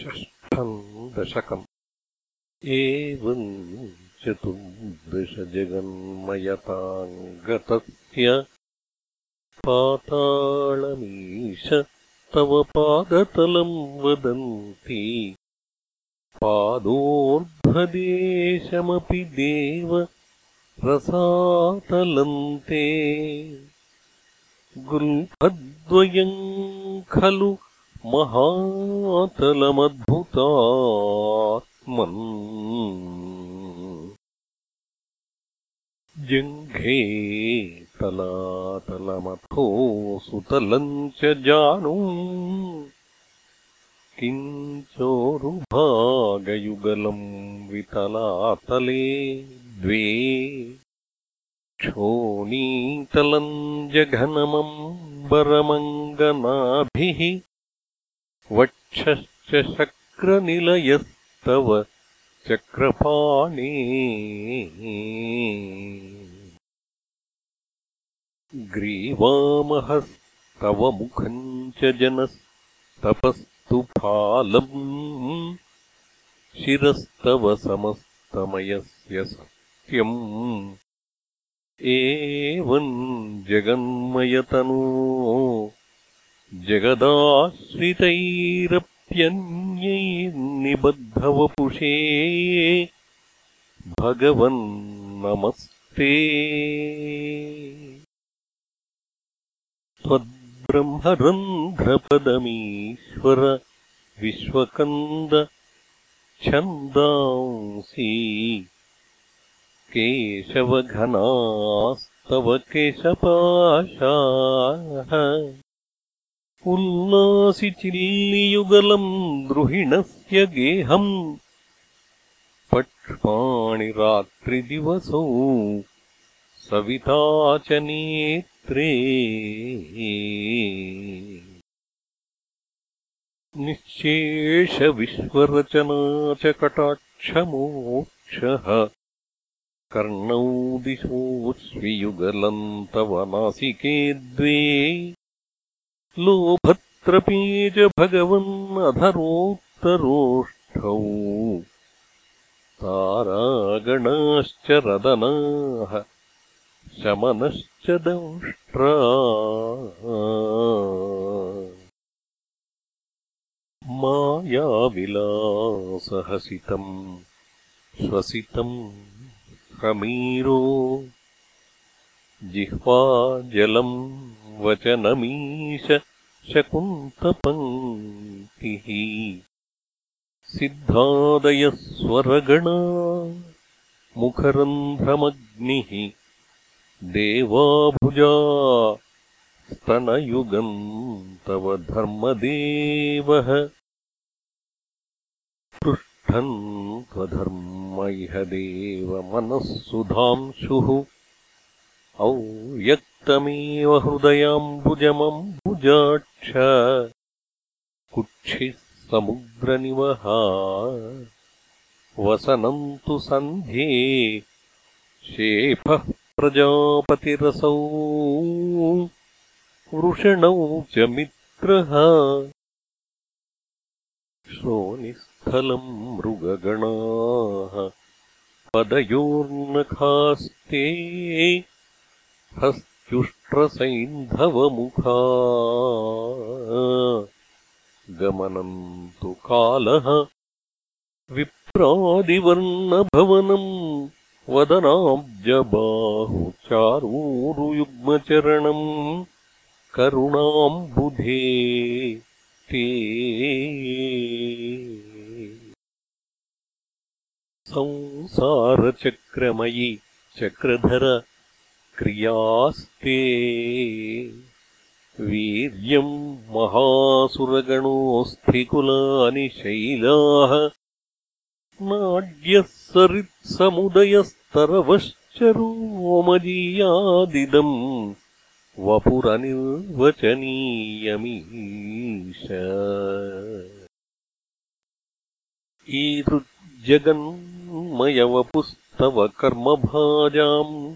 षष्ठम् दशकम्। एवम् चतुर्दशजगन्मयताम् गतस्य पातालमीश तव पादतलम् वदन्ति। पादोर्ध्वदेशमपि देव रसातलन्ते गुल्फद्वयम् खलु महातलमद्भुतात्मन्। जङ्घे तलातलमथो सुतलम् च जानू। किञ्चोरुभागयुगलम् वितलातले द्वे। क्षोणीतलम् जघनमम्बरमङ्गनाभिः वक्षश्च शक्रनिलयस्तव चक्रपाणे। ग्रीवामहस्तव मुखम् च जनस्तपस्तु फालम् शिरस्तव समस्तमयस्य सत्यम् एवम् जगन्मयतनो जगदाश्रितैरप्यन्यैर्निबद्धवपुषे भगवन्नमस्ते त्वद्ब्रह्मरन्ध्रपदमीश्वर विश्वकन्द छन्दांसि। केशवघनास्तव केशपाशाः उल्लासिचिल्लियुगलम् द्रुहिणस्य गेहम् पक्ष्माणि रात्रिदिवसौ सविता च नेत्रे निःशेषविश्वरचना च कटाक्षमोक्षः कर्णौ दिशोऽश्वियुगलम् तव नासिके द्वे लोभत्रपे च भगवन्नधरोत्तरोष्ठौ तारागणाश्च रदनाः शमनश्च दंष्ट्रा। मायाविलासहसितम् श्वसितम् हमीरो जिह्वाजलम् वचनमीश शकुन्तपङ्क्तिः। सिद्धादयः स्वरगणा मुखरन्ध्रमग्निः। देवाभुजा स्तनयुगम् तव धर्मदेवः पृष्ठम् त्वधर्म इह देवमनः सुधांशुः औव्यक्तमेव हृदयाम्बुजमम्बुजाक्ष कुक्षिः समुद्रनिवहा वसनम् तु सन्ध्ये शेफः प्रजापतिरसौ। वृषणौ च मित्रः। श्रोनिस्थलम् मृगगणाः। पदयोर्नखास्ते हस्त्युष्ट्रसैन्धवमुखा गमनम् तु कालः। विप्रादिवर्णभवनम् वदनाब्जबाहुचारूरुयुग्मचरणम् करुणाम्बुधे ते। संसारचक्रमयि चक्रधर क्रियास्ते। वीर्यम् महासुरगणोऽस्थिकुलानि शैलाः। नाड्यः सरित्समुदयस्तरवश्चरोमजीयादिदम् वपुरनिर्वचनीयमीश। ईदृज्जगन्मयवपुस्तव कर्मभाजाम्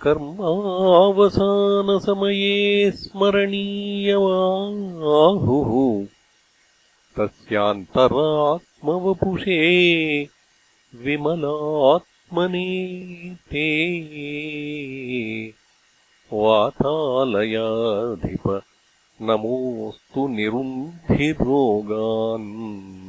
कर्मावसानसमये स्मरणीयवाहुः तस्यान्तरात्मवपुषे विमलात्मने ते। वातालयाधिप नमोऽस्तु निरुन्धिरोगान्